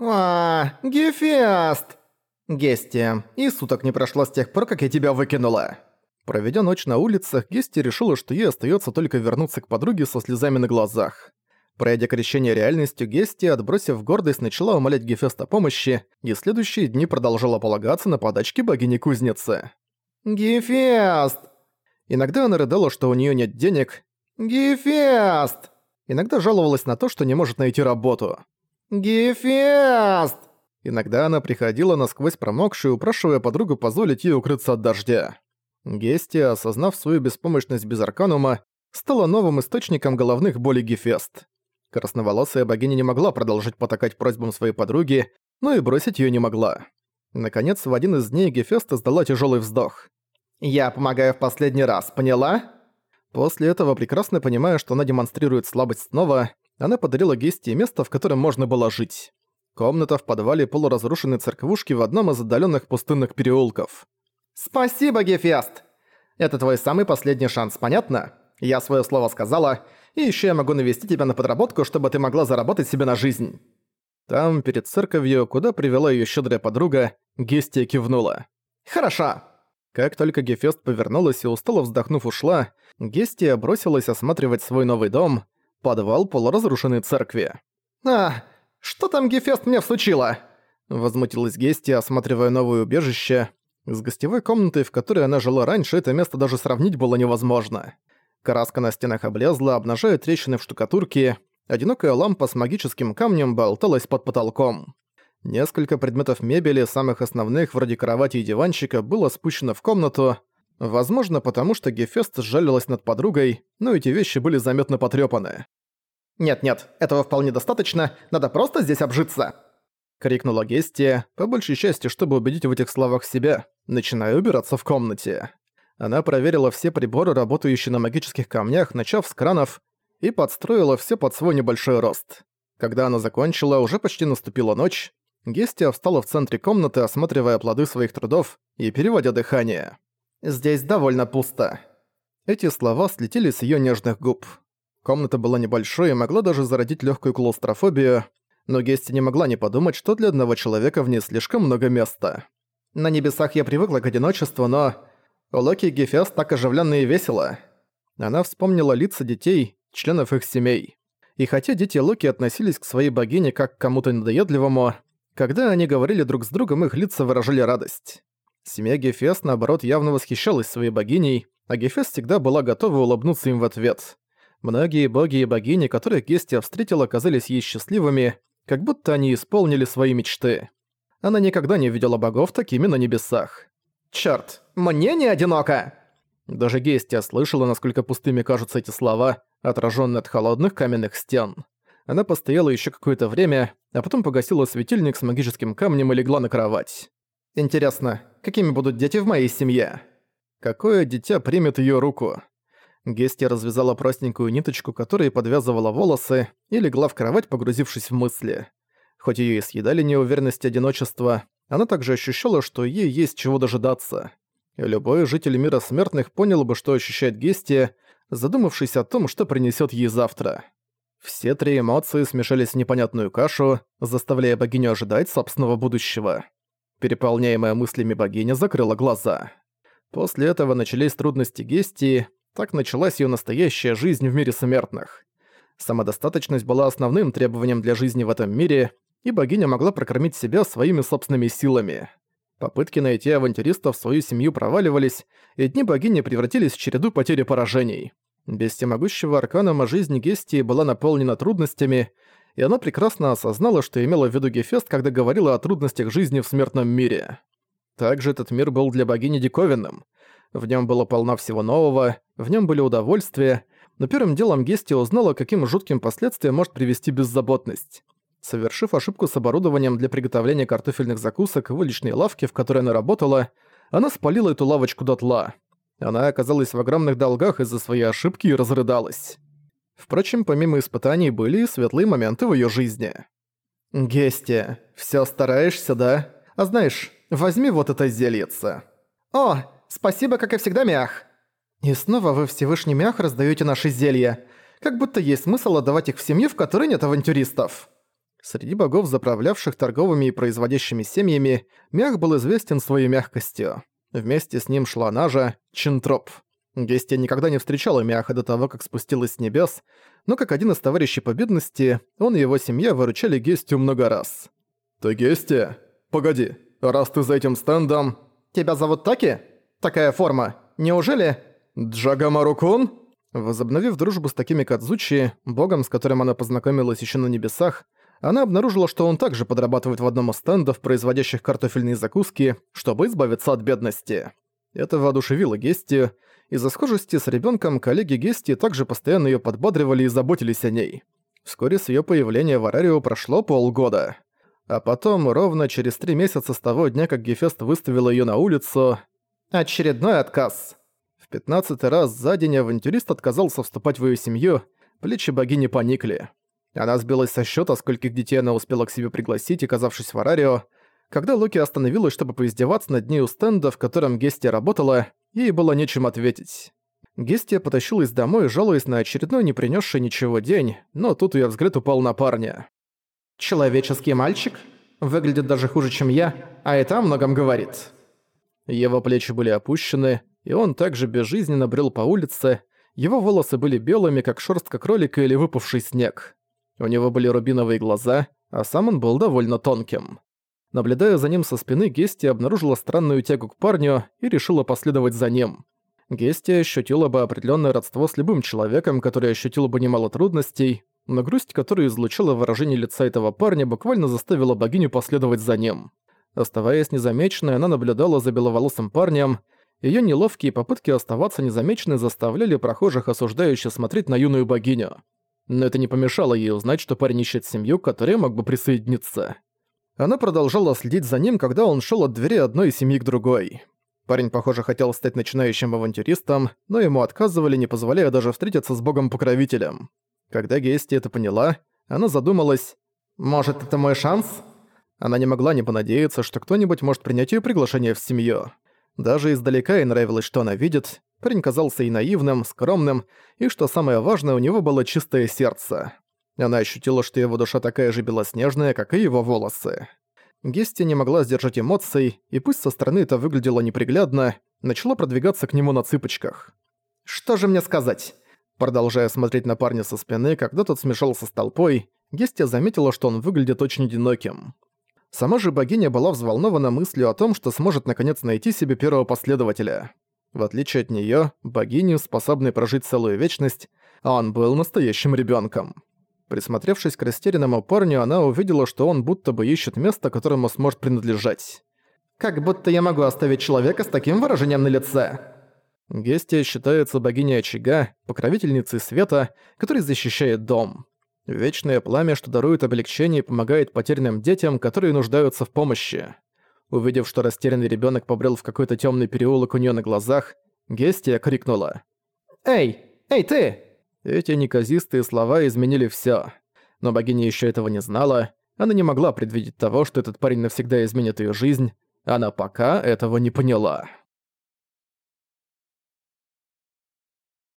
«А, Гефест!» «Гестия, и суток не прошло с тех пор, как я тебя выкинула». Проведя ночь на улицах, Гестия решила, что ей остается только вернуться к подруге со слезами на глазах. Пройдя крещение реальностью, Гестия, отбросив гордость, начала умолять Гефест о помощи, и следующие дни продолжала полагаться на подачки богини-кузницы. «Гефест!» Иногда она рыдала, что у нее нет денег. «Гефест!» Иногда жаловалась на то, что не может найти работу. «Гефест!» Иногда она приходила насквозь промокшую, упрашивая подругу позволить ей укрыться от дождя. Гестия, осознав свою беспомощность без Арканума, стала новым источником головных болей Гефест. Красноволосая богиня не могла продолжить потакать просьбам своей подруги, но и бросить её не могла. Наконец, в один из дней Гефест издала тяжёлый вздох. «Я помогаю в последний раз, поняла?» После этого, прекрасно понимая, что она демонстрирует слабость снова, она подарила Гестии место, в котором можно было жить. Комната в подвале полуразрушенной церквушки в одном из отдаленных пустынных переулков. «Спасибо, Гефест! Это твой самый последний шанс, понятно? Я свое слово сказала, и еще я могу навести тебя на подработку, чтобы ты могла заработать себе на жизнь». Там, перед церковью, куда привела ее щедрая подруга, Гестия кивнула. «Хорошо». Как только Гефест повернулась и устало вздохнув ушла, Гестия бросилась осматривать свой новый дом – подвал полуразрушенной церкви. «А, что там Гефест мне всучила?» Возмутилась Гестия, осматривая новое убежище. С гостевой комнатой, в которой она жила раньше, это место даже сравнить было невозможно. Краска на стенах облезла, обнажая трещины в штукатурке. Одинокая лампа с магическим камнем болталась под потолком. Несколько предметов мебели, самых основных, вроде кровати и диванчика, было спущено в комнату, Возможно, потому что Гефест сжалилась над подругой, но эти вещи были заметно потрёпаны. «Нет-нет, этого вполне достаточно, надо просто здесь обжиться!» Крикнула Гестия, по большей части, чтобы убедить в этих словах себя, начиная убираться в комнате. Она проверила все приборы, работающие на магических камнях, начав с кранов, и подстроила все под свой небольшой рост. Когда она закончила, уже почти наступила ночь, Гестия встала в центре комнаты, осматривая плоды своих трудов и переводя дыхание. Здесь довольно пусто». Эти слова слетели с её нежных губ. Комната была небольшой и могла даже зародить лёгкую клаустрофобию, но Гести не могла не подумать, что для одного человека в ней слишком много места. На небесах я привыкла к одиночеству, но... Локи и Гефест так оживленно и весело. Она вспомнила лица детей, членов их семей. И хотя дети Локи относились к своей богине как к кому-то надоедливому, когда они говорили друг с другом, их лица выражали радость. Семья Гефест, наоборот, явно восхищалась своей богиней, а Гефест всегда была готова улыбнуться им в ответ. Многие боги и богини, которых Гестия встретила, казались ей счастливыми, как будто они исполнили свои мечты. Она никогда не видела богов такими на небесах. «Чёрт, мне не одиноко!» Даже Гестия слышала, насколько пустыми кажутся эти слова, отражённые от холодных каменных стен. Она постояла ещё какое-то время, а потом погасила светильник с магическим камнем и легла на кровать. Интересно, какими будут дети в моей семье? Какое дитя примет её руку? Гести развязала простенькую ниточку, которой подвязывала волосы, и легла в кровать, погрузившись в мысли. Хоть её и съедали неуверенность и одиночество, она также ощущала, что ей есть чего дожидаться. И любой житель мира смертных понял бы, что ощущает Гестия, задумавшись о том, что принесёт ей завтра. Все три эмоции смешались в непонятную кашу, заставляя богиню ожидать собственного будущего. Переполняемая мыслями богиня закрыла глаза. После этого начались трудности Гестии, так началась её настоящая жизнь в мире смертных. Самодостаточность была основным требованием для жизни в этом мире, и богиня могла прокормить себя своими собственными силами. Попытки найти авантюристов в свою семью проваливались, и дни богини превратились в череду потерь и поражений. Без всемогущего арканома жизнь Гестии была наполнена трудностями, и она прекрасно осознала, что имела в виду Гефест, когда говорила о трудностях жизни в смертном мире. Также этот мир был для богини диковинным. В нем было полно всего нового, в нем были удовольствия, но первым делом Гести узнала, каким жутким последствиям может привести беззаботность. Совершив ошибку с оборудованием для приготовления картофельных закусок в уличной лавке, в которой она работала, она спалила эту лавочку дотла. Она оказалась в огромных долгах из-за своей ошибки и разрыдалась. Впрочем, помимо испытаний были и светлые моменты в её жизни. «Гести, всё стараешься, да? А знаешь, возьми вот это зельице». «О, спасибо, как и всегда, Мях!» «И снова вы, Всевышний Мях, раздаёте наши зелья. Как будто есть смысл отдавать их в семью, в которой нет авантюристов». Среди богов, заправлявших торговыми и производящими семьями, Мях был известен своей мягкостью. Вместе с ним шла Нажа, Чинтроп. Гестия никогда не встречала Мяха до того, как спустилась с небес, но как один из товарищей по бедности, он и его семья выручали Гестию много раз. «Ты Гестия? Погоди, раз ты за этим стендом...» «Тебя зовут Таки? Такая форма. Неужели...» «Джагамару-кун?» Возобновив дружбу с такими Кадзучи, богом, с которым она познакомилась еще на небесах, она обнаружила, что он также подрабатывает в одном из стендов, производящих картофельные закуски, чтобы избавиться от бедности. Это воодушевило Гестию, из-за схожести с ребенком коллеги Гести также постоянно ее подбадривали и заботились о ней. Вскоре с ее появления в Арарио прошло полгода. А потом, ровно через три месяца с того дня, как Гефест выставила ее на улицу... Очередной отказ. В пятнадцатый раз за день авантюрист отказался вступать в ее семью, плечи богини поникли. Она сбилась со счета, скольких детей она успела к себе пригласить, оказавшись в Арарио. Когда Локи остановилась, чтобы поиздеваться над ней у стенда, в котором Гестия работала, ей было нечем ответить. Гестия потащилась домой, жалуясь на очередной не принесший ничего день, но тут ее взгляд упал на парня. «Человеческий мальчик? Выглядит даже хуже, чем я, а это о многом говорит». Его плечи были опущены, и он также безжизненно брел по улице, его волосы были белыми, как шерстка кролика или выпавший снег. У него были рубиновые глаза, а сам он был довольно тонким. Наблюдая за ним со спины, Гести обнаружила странную тягу к парню и решила последовать за ним. Гести ощутила бы определенное родство с любым человеком, который ощутил бы немало трудностей, но грусть, которую излучало выражение лица этого парня, буквально заставила богиню последовать за ним. Оставаясь незамеченной, она наблюдала за беловолосым парнем. Её неловкие попытки оставаться незамеченной заставляли прохожих осуждающе смотреть на юную богиню. Но это не помешало ей узнать, что парень ищет семью, к которой мог бы присоединиться. Она продолжала следить за ним, когда он шел от двери одной семьи к другой. Парень, похоже, хотел стать начинающим авантюристом, но ему отказывали, не позволяя даже встретиться с богом-покровителем. Когда Гести это поняла, она задумалась, «Может, это мой шанс?» Она не могла не понадеяться, что кто-нибудь может принять её приглашение в семью. Даже издалека ей нравилось, что она видит. Парень казался и наивным, скромным, и, что самое важное, у него было чистое сердце. Она ощутила, что его душа такая же белоснежная, как и его волосы. Гести не могла сдержать эмоций, и пусть со стороны это выглядело неприглядно, начала продвигаться к нему на цыпочках. «Что же мне сказать?» Продолжая смотреть на парня со спины, когда тот смешался с толпой, Гестия заметила, что он выглядит очень одиноким. Сама же богиня была взволнована мыслью о том, что сможет наконец найти себе первого последователя. В отличие от неё, богиню, способной прожить целую вечность, он был настоящим ребёнком. Присмотревшись к растерянному парню, она увидела, что он будто бы ищет место, которому сможет принадлежать. «Как будто я могу оставить человека с таким выражением на лице!» Гестия считается богиней очага, покровительницей света, который защищает дом. Вечное пламя, что дарует облегчение и помогает потерянным детям, которые нуждаются в помощи. Увидев, что растерянный ребенок побрел в какой-то темный переулок у нее на глазах, Гестия крикнула. «Эй! Эй, ты!» Эти неказистые слова изменили все. Но богиня еще этого не знала. Она не могла предвидеть того, что этот парень навсегда изменит ее жизнь. Она пока этого не поняла.